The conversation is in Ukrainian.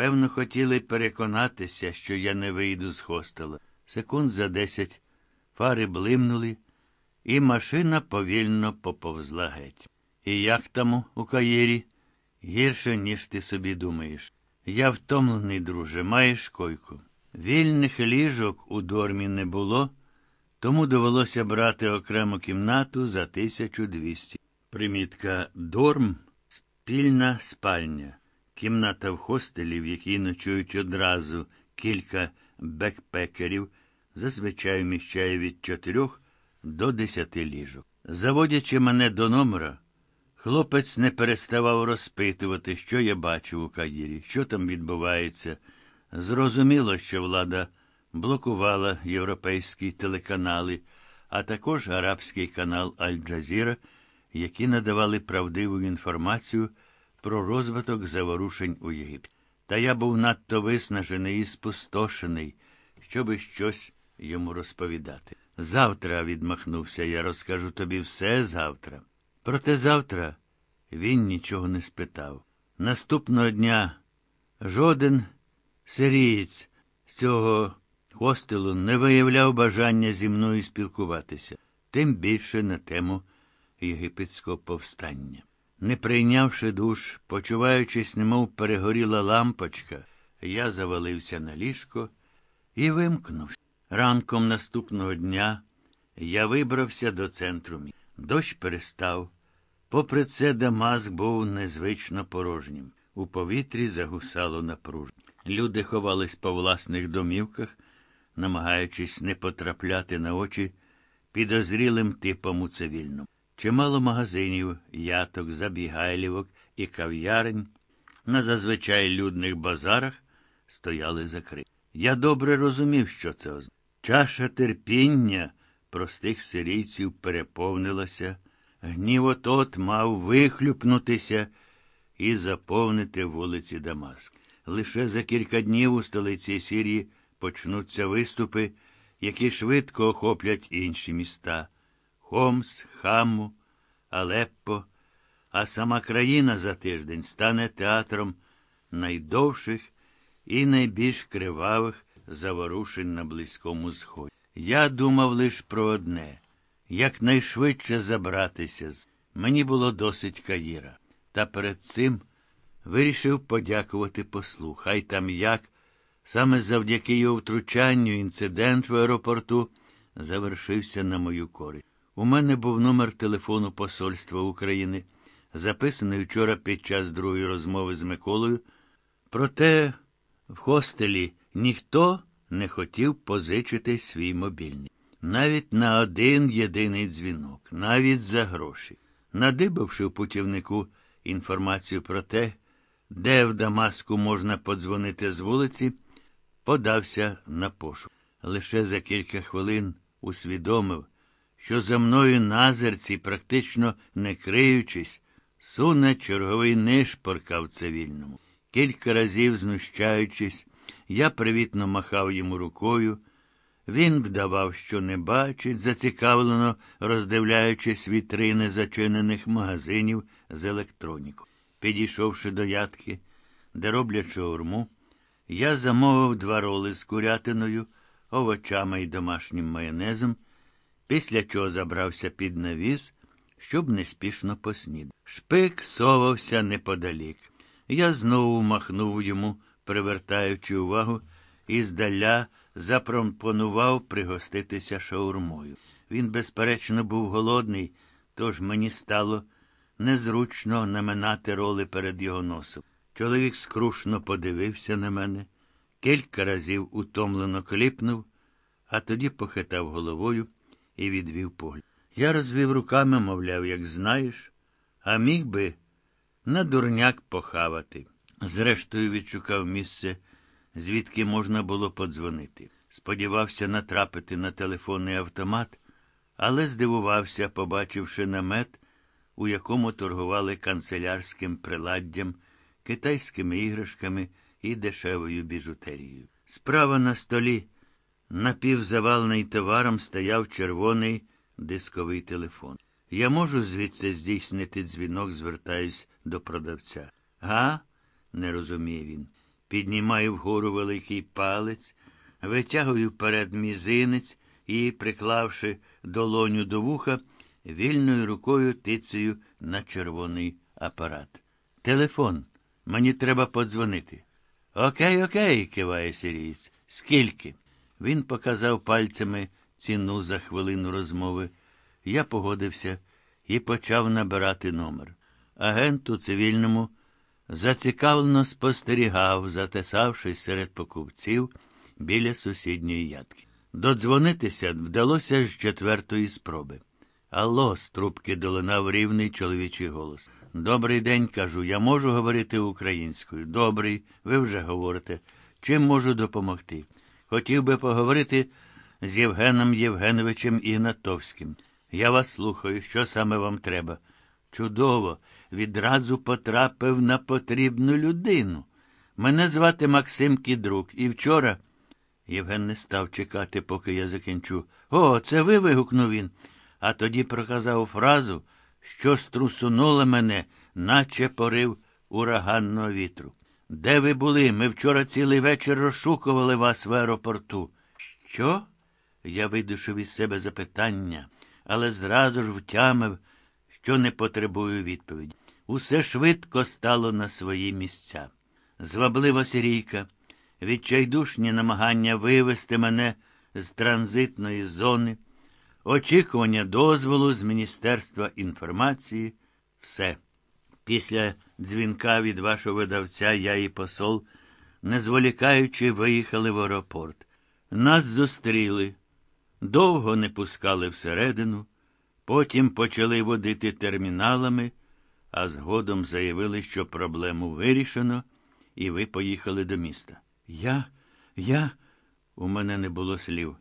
Певно, хотіли переконатися, що я не вийду з хостела. Секунд за десять фари блимнули, і машина повільно поповзла геть. І як там у Каєрі? Гірше, ніж ти собі думаєш. Я втомлений, друже, маєш койку. Вільних ліжок у дормі не було, тому довелося брати окрему кімнату за 1200. Примітка Дорм спільна спальня. Кімната в хостелі, в якій ночують одразу кілька бекпекерів, зазвичай вміщає від чотирьох до десяти ліжок. Заводячи мене до номера, хлопець не переставав розпитувати, що я бачив у Каїрі, що там відбувається. Зрозуміло, що влада блокувала європейські телеканали, а також арабський канал Аль-Джазіра, які надавали правдиву інформацію про розвиток заворушень у Єгипті. Та я був надто виснажений і спустошений, щоби щось йому розповідати. Завтра, відмахнувся, я розкажу тобі все завтра. Проте завтра він нічого не спитав. Наступного дня жоден сирієць цього хостелу не виявляв бажання зі мною спілкуватися, тим більше на тему єгипетського повстання. Не прийнявши душ, почуваючись, немов перегоріла лампочка, я завалився на ліжко і вимкнувся. Ранком наступного дня я вибрався до центру міста. Дощ перестав. Попри це, Дамаск був незвично порожнім. У повітрі загусало напруження. Люди ховались по власних домівках, намагаючись не потрапляти на очі підозрілим типом у цивільному. Чимало магазинів, яток, забігайлівок і кав'ярень на зазвичай людних базарах стояли закриті. Я добре розумів, що це означає. Чаша терпіння простих сирійців переповнилася, гнів отот мав вихлюпнутися і заповнити вулиці Дамаск. Лише за кілька днів у столиці Сирії почнуться виступи, які швидко охоплять інші міста Хомс, Хамму, Алеппо, а сама країна за тиждень стане театром найдовших і найбільш кривавих заворушень на Близькому Сході. Я думав лише про одне якнайшвидше забратися. Мені було досить Каїра. Та перед цим вирішив подякувати послу. Хай там як. Саме завдяки його втручанню інцидент в аеропорту завершився на мою користь. У мене був номер телефону Посольства України, записаний вчора під час другої розмови з Миколою. Проте в хостелі ніхто не хотів позичити свій мобільний. Навіть на один єдиний дзвінок, навіть за гроші. Надибавши в путівнику інформацію про те, де в Дамаску можна подзвонити з вулиці, подався на пошук. Лише за кілька хвилин усвідомив, що за мною назерці, практично не криючись, суне черговий нишпорка в цивільному. Кілька разів, знущаючись, я привітно махав йому рукою. Він вдавав, що не бачить, зацікавлено роздивляючись вітрини зачинених магазинів з електроніку. Підійшовши до ядки, де роблять шаурму, я замовив два роли з курятиною, овочами і домашнім майонезом, після чого забрався під навіс, щоб неспішно поснідати. Шпик совався неподалік. Я знову махнув йому, привертаючи увагу, і здаля запропонував пригоститися шаурмою. Він, безперечно, був голодний, тож мені стало незручно наминати роли перед його носом. Чоловік скрушно подивився на мене, кілька разів утомлено кліпнув, а тоді похитав головою і відвів погляд. Я розвів руками, мовляв, як знаєш, а міг би на дурняк похавати. Зрештою, відшукав місце, звідки можна було подзвонити. Сподівався натрапити на телефонний автомат, але здивувався, побачивши намет, у якому торгували канцелярським приладдям, китайськими іграшками і дешевою біжутерією. Справа на столі, напівзавалений товаром, стояв червоний дисковий телефон. Я можу звідси здійснити дзвінок, звертаюсь до продавця. Га? не розуміє він. піднімаю вгору великий палець, витягую вперед мізинець і, приклавши долоню до вуха, вільною рукою тицею на червоний апарат. Телефон. Мені треба подзвонити. Окей, окей, киває сирієць. Скільки? Він показав пальцями ціну за хвилину розмови. Я погодився і почав набирати номер. Агент у цивільному зацікавлено спостерігав, затесавшись серед покупців біля сусідньої ядки. Додзвонитися вдалося з четвертої спроби. Алло, з трубки долинав рівний чоловічий голос. Добрий день, кажу, я можу говорити українською. Добрий, ви вже говорите. Чим можу допомогти? Хотів би поговорити з Євгеном Євгеновичем Ігнатовським. Я вас слухаю, що саме вам треба. Чудово, відразу потрапив на потрібну людину. Мене звати Максим Кідрук, і вчора. Євген не став чекати, поки я закінчу. О, це ви. вигукнув він. А тоді проказав фразу, що струсунула мене, наче порив ураганного вітру. Де ви були? Ми вчора цілий вечір розшукували вас в аеропорту. Що? Я видушив із себе запитання, але зразу ж втямив, що не потребую відповіді. Усе швидко стало на свої місця. Зваблива сірійка, відчайдушні намагання вивести мене з транзитної зони, очікування дозволу з Міністерства інформації, все. Після дзвінка від вашого видавця я і посол, не зволікаючи, виїхали в аеропорт. Нас зустріли, довго не пускали всередину, потім почали водити терміналами, а згодом заявили, що проблему вирішено, і ви поїхали до міста. Я, я, у мене не було слів.